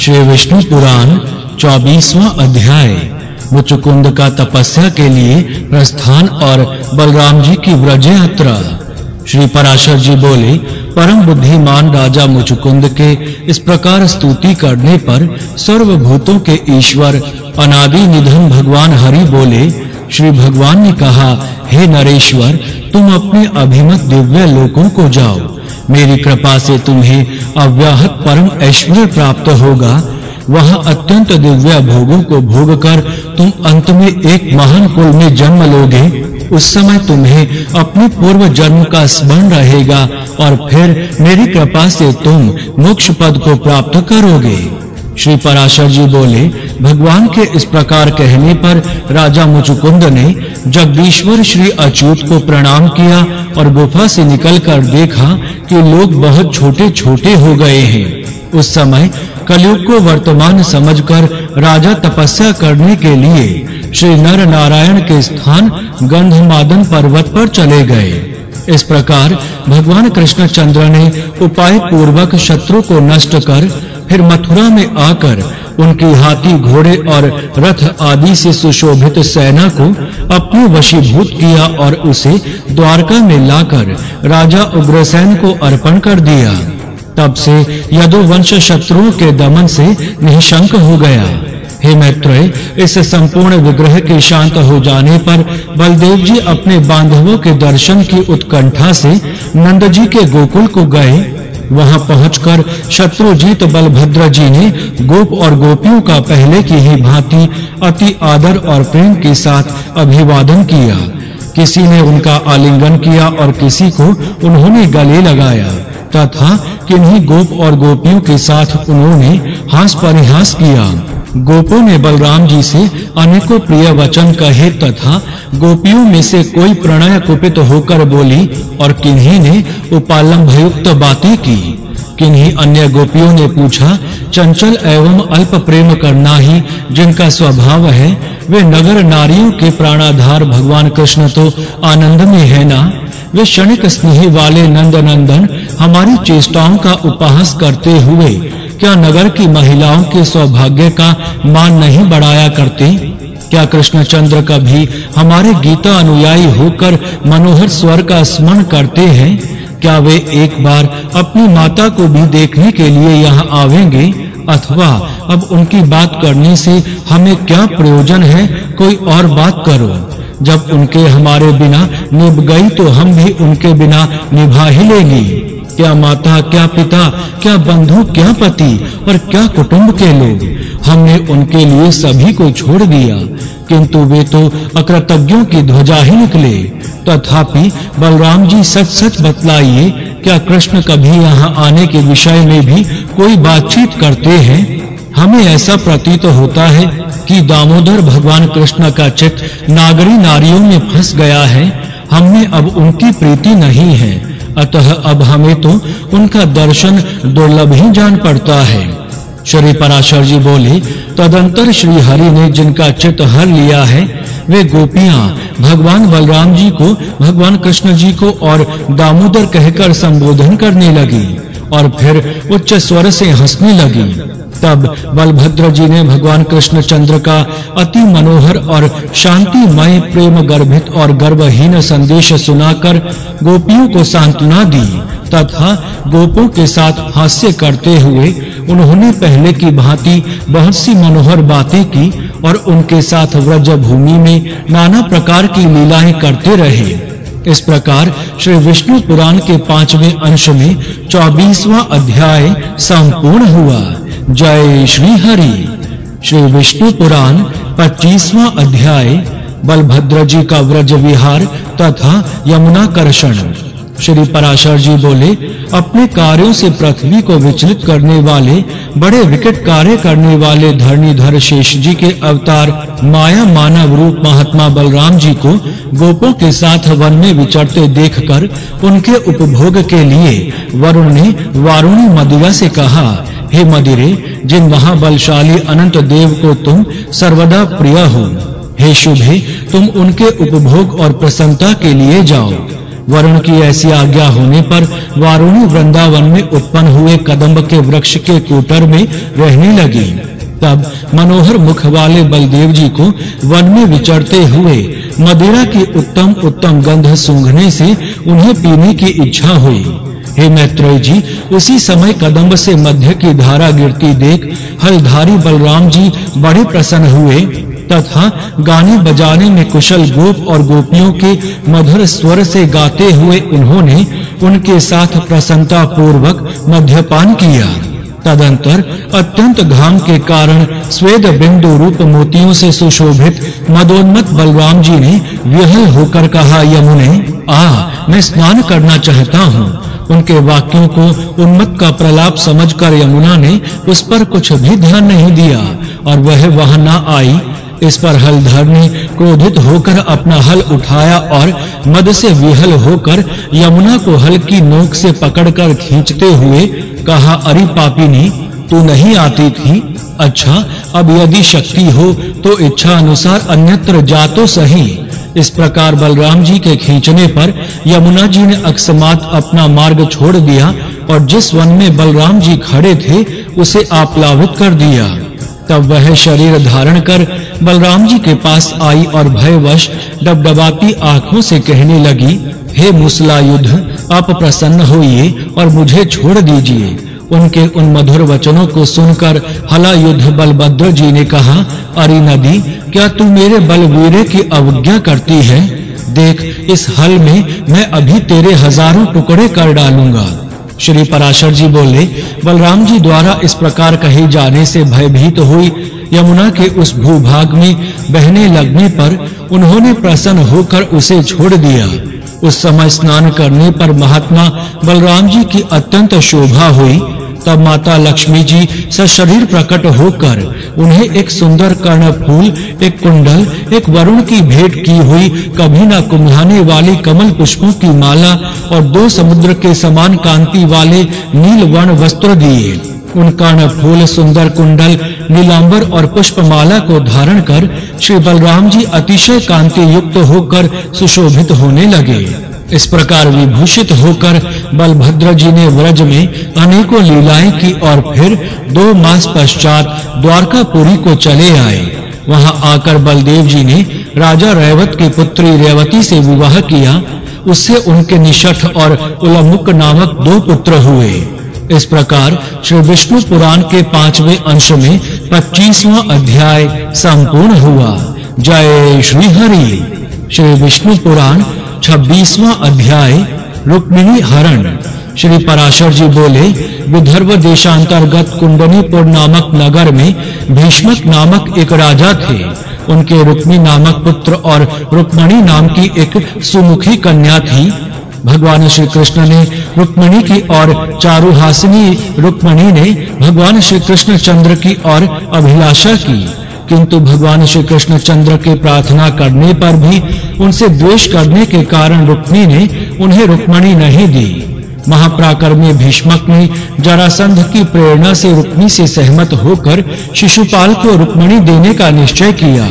श्री विष्णु पुराण 24वां अध्याय, मुचुकुंद का तपस्या के लिए प्रस्थान और बलराम जी की व्रज यात्रा। श्री पराशर जी बोले, परम बुद्धिमान राजा मुचुकुंद के इस प्रकार स्तुति करने पर सर्वभूतों के ईश्वर अनादि निधन भगवान हरि बोले, श्री भगवान ने कहा, हे नरेश्वर, तुम अपने अभिमत दिव्य लोकों को जाओ। मेरी कृपा से तुम्हें अव्याहत परम ऐश्वर्य प्राप्त होगा। वहाँ अत्यंत दिव्य भोगों को भोग कर तुम अंत में एक महान कुल में जन्म लोगे। उस समय तुम्हें अपने पूर्व जन्म का स्मरण रहेगा और फिर मेरी कृपा से तुम मोक्ष पद को प्राप्त करोगे। श्री पराशर जी बोले, भगवान के इस प्रकार कहने पर राजा मुचुकुंद ने जगदीश्वर श्री अच्युत को प्रणाम किया और गुफा से निकलकर देखा कि लोग बहुत छोटे-छोटे हो गए हैं। उस समय कलयुग को वर्तमान समझकर राजा तपस्या करने के लिए श्री नर नारायण के स्थान गंधमादन पर्वत पर चले गए। इस प्रकार भगवान कृष्णचंद्र ने उपाय पूर्वक शत्रु को नष्ट कर फिर मथुरा में आकर उनकी हाथी घोड़े और रथ आदि से सुशोभित सेना को अपने वशीभूत किया और उसे द्वारका में लाकर राजा उग्रसेन को अर्पण कर दिया। तब से यदुवंश शत्रुओं के दमन से निशंक हो गया। हे मैत्रेय, इस संपूर्ण विग्रह के शांत हो जाने पर बलदेव जी अपने बांधवों के दर्शन की उत्कंठा से नंद जी के गोकुल को गए वहाँ पहुंचकर शत्रुजीत बलभद्र जी ने गोप और गोपियों का पहले की ही भांति अति आदर और प्रेम के साथ अभिवादन किया। किसी ने उनका आलिंगन किया और किसी को उन्होंने गले लगाया, तथा किन्हीं गोप और गोपियों के साथ उन्होंने हास परिहास किया। गोपों ने बलराम जी से अनेकों प्रिय वचन कहे तथा गोपियों में से कोई प्रणय कुपित होकर बोली और किन्हीं ने उपालंभयुक्त बातें की। किन्हीं अन्य गोपियों ने पूछा, चंचल एवं अल्प प्रेम करना ही जिनका स्वभाव है, वे नगर नारियों के प्राणाधार भगवान कृष्ण तो आनंद में है ना? वे क्षणिक स्नेह वाले नंद नंदन हमारी चेष्टाओं का उपहास करते हुए क्या नगर की महिलाओं के सौभाग्य का मान नहीं बढ़ाया करते? क्या कृष्णचंद्र कभी हमारे गीता अनुयायी होकर मनोहर स्वर का स्मरण करते हैं? क्या वे एक बार अपनी माता को भी देखने के लिए यहाँ आवेंगे? अथवा अब उनकी बात करने से हमें क्या प्रयोजन है? कोई और बात करो। जब उनके हमारे बिना निभ गई तो हम भी उनके बिना निभा ही लेंगे। क्या माता, क्या पिता, क्या बंधु, क्या पति और क्या कुटुंब के लोग? हमने उनके लिए सभी को छोड़ दिया, किंतु वे तो अकृतज्ञों की ध्वजा ही निकले। तथापि बलराम जी सच-सच बतलाइए, क्या कृष्ण कभी यहाँ आने के विषय में भी कोई बातचीत करते हैं? हमें ऐसा प्रतीत होता है कि दामोदर भगवान कृष्ण का चित नागरी नारियों में फंस गया है। हमें अब उनकी प्रीति नहीं है। अतः अब हमें तो उनका दर्शन दुर्लभ ही जान पड़ता है। श्री पराशर जी बोले, तदंतर श्री हरि ने जिनका चित हर लिया है, वे गोपियाँ भगवान बलराम जी को, भगवान कृष्ण जी को और दामोदर कहकर संबोधन करने लगी और फिर उच्च स्वर से हंसने लगी। तब बलभद्र जी ने भगवान कृष्ण चंद्र का अति मनोहर और शांतिमय प्रेम गर्भित और गर्वहीन संदेश सुनाकर गोपियों को सांत्वना दी। तथा गोपों के साथ हास्य करते हुए उन्होंने पहले की भांति बहुत सी मनोहर बातें की और उनके साथ व्रज भूमि में नाना प्रकार की लीलाएँ करते रहे। इस प्रकार श्री विष्णु पुराण के पाँचवें अंश में 24वां अध्याय संपूर्ण हुआ। जय श्री हरि। श्री विष्णु पुराण 25वां अध्याय बलभद्र जी का व्रज विहार तथा यमुना कर्षण श्री पराशर जी बोले, अपने कार्यों से पृथ्वी को विचलित करने वाले, बड़े विकट कार्य करने वाले धरणीधर शेष जी के अवतार माया मानव रूप महात्मा बलराम जी को गोपों के साथ वन में विचरते देखकर उनके उपभोग के लिए वरुण ने वारुणी मदिरा से कहा हे मदिरे, जिन महाबलशाली अनंत देव को तुम सर्वदा प्रिय हो, हे शुभे, तुम उनके उपभोग और प्रसन्नता के लिए जाओ। वरुण की ऐसी आज्ञा होने पर वारुणी वृंदावन में उत्पन्न हुए कदम्ब के वृक्ष के कूटर में रहने लगी। तब मनोहर मुख वाले बलदेव जी को वन में विचरते हुए मदिरा की उत्तम उत्तम गंध सूंघने से उन्हें पीने की इच्छा हुई। हे मैत्रेय जी उसी समय कदम्ब से मध्य की धारा गिरती देख हलधारी बलराम जी बड़े प्रसन्न हुए। तथा गाने बजाने में कुशल गोप और गोपियों के मधुर स्वर से गाते हुए उन्होंने उनके साथ प्रसन्नता पूर्वक मध्यपान किया। तदंतर अत्यंत घाम के कारण स्वेद बिंदु रूप मोतियों से सुशोभित मदोन्मत बलराम जी ने विहल होकर कहा, यमुने, आ, मैं स्नान करना चाहता हूँ। उनके वाक्यों को उन्मत्त का प्रलाप समझकर यमुना ने उस पर कुछ भी ध्यान नहीं दिया, और वह वहाँ न आई। इस पर हलधर ने क्रोधित होकर अपना हल उठाया और मद से विहल होकर यमुना को हल की नोक से पकड़कर खींचते हुए कहा, अरे पापिनी, तू नहीं आती थी? अच्छा अब यदि शक्ति हो तो इच्छा अनुसार अन्यत्र जा तो सही। इस प्रकार बलराम जी के खींचने पर यमुना जी ने अकस्मात अपना मार्ग छोड़ दिया और जिस वन में बलराम जी खड़े थे, उसे आप्लावित कर दिया। तब वह शरीर धारण कर बलराम जी के पास आई और भयवश डबडबाती आँखों से कहने लगी, हे मुसलायुद्ध, आप प्रसन्न होइए और मुझे छोड़ दीजिए। उनके उन मधुर वचनों को सुनकर हला युद्ध बलभद्र जी ने कहा, अरे नदी, क्या तू मेरे बलवीर की अवज्ञा करती है? देख, इस हल में मैं अभी तेरे हज़ारों टुकड़े कर डालूँगा। श्री पराशर जी बोले, बलराम जी द्वारा इस प्रकार कहे जाने से भयभीत हुई, यमुना के उस भूभाग में बहने लगने पर उन्होंने प्रसन्न होकर उसे छोड़ दिया। उस समय स्नान करने पर महात्मा बलराम जी की अत्यंत शोभा हुई। तब माता लक्ष्मी जी सशरीर प्रकट होकर उन्हें एक सुंदर कर्ण फूल एक कुंडल, एक वरुण की भेंट की हुई कभी न कुम्हाने वाली कमल पुष्पों की माला और दो समुद्र के समान कांति वाले नील वर्ण वस्त्र दिए। उन कर्ण फूल सुंदर कुंडल, नीलांबर और पुष्पमाला को धारण कर श्री बलराम जी अतिशय कांति युक्त होकर सुशोभित होने लगे। इस प्रकार विभूषित होकर बलभद्र जी ने व्रज में अनेकों लीलाएँ की और फिर दो मास पश्चात द्वारकापुरी को चले आए। वहाँ आकर बलदेव जी ने राजा रेवत की पुत्री रेवती से विवाह किया। उससे उनके निषठ और उलमुक नामक दो पुत्र हुए। इस प्रकार श्री विष्णु पुराण के पाँचवें अंश में 25वां अध्याय संपूर्ण हुआ। जय श्री हरि। श्री विष्णु पुराण 26वां अध्याय, रुक्मिणी हरण। श्री पराशर जी बोले, विदर्भ देशांतर्गत कुंडनीपुर नामक नगर में भीष्मक नामक एक राजा थे। उनके रुक्मी नामक पुत्र और रुक्मणी नाम की एक सुमुखी कन्या थी। भगवान श्री कृष्ण ने रुक्मणी की और चारुहासिनी रुक्मणी ने भगवान श्री कृष्ण चंद्र की और अभिलाषा की। किंतु भगवान श्री कृष्ण चंद्र के प्रार्थना करने पर भी उनसे द्वेष करने के कारण रुक्मी ने उन्हें रुक्मणी नहीं दी। महाप्राक्रमी भीष्मक ने जरासंध की प्रेरणा से रुक्मी से सहमत होकर शिशुपाल को रुक्मणी देने का निश्चय किया।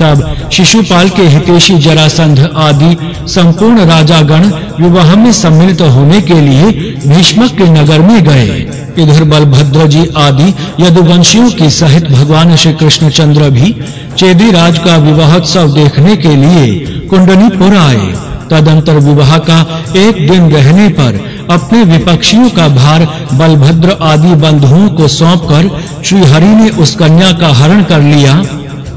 तब शिशुपाल के हितेशी जरासंध आदि संपूर्ण राजागण विवाह में सम्मिलित होने के लिए भीष्मक के नगर में गए। इधर बलभद्र जी आदि यदुवंशियों के सहित भगवान श्री कृष्णचंद्र भी चेदी राज का विवाहोत्सव देखने के लिए कुंडलीपुर आए। तदंतर विवाह का एक दिन रहने पर अपने विपक्षियों का भार बलभद्र आदि बंधुओं को सौंपकर श्री हरि ने उस कन्या का हरण कर लिया।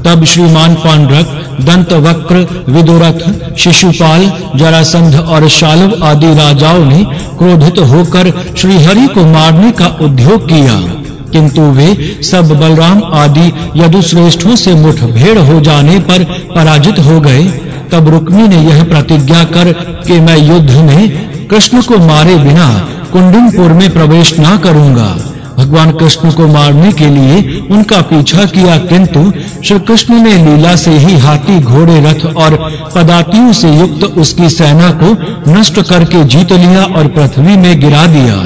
तब श्रीमान पांडरक दंतवक्र विदुरथ, शिशुपाल, जरासंध और शालव आदि राजाओं ने क्रोधित होकर श्रीहरि को मारने का उद्योग किया। किंतु वे सब बलराम आदि यदुश्रेष्ठों से मुठभेड़ हो जाने पर पराजित हो गए। तब रुक्मी ने यह प्रतिज्ञा कर कि मैं युद्ध में कृष्ण को मारे बिना कुंडनपुर में प्रवेश ना करूँगा। भगवान कृष्ण को मारने के लिए उनका पीछा किया, किंतु श्री कृष्ण ने लीला से ही हाथी, घोड़े, रथ और पदातियों से युक्त उसकी सेना को नष्ट करके जीत लिया और पृथ्वी में गिरा दिया।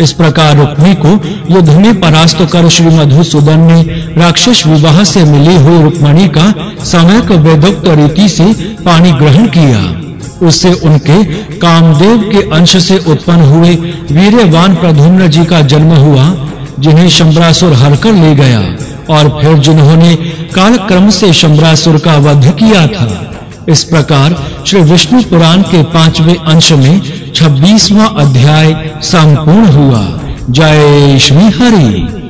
इस प्रकार रुक्मी को युद्ध में परास्त कर श्री मधुसूदन ने राक्षस विवाह से मिली हुई रुक्मणी का समय वेदोक्त रीति से पानी ग्रहण किया। उससे उनके कामदेव के अंश से उत्पन्न हुए वीरवान प्रधुम्न जी का जन्म हुआ, जिन्हें शंबरासुर हर कर ले गया और फिर जिन्होंने काल क्रम से शंबरासुर का वध किया था। इस प्रकार श्री विष्णु पुराण के पाँचवें अंश में 26वां अध्याय संपूर्ण हुआ। जय श्री हरि।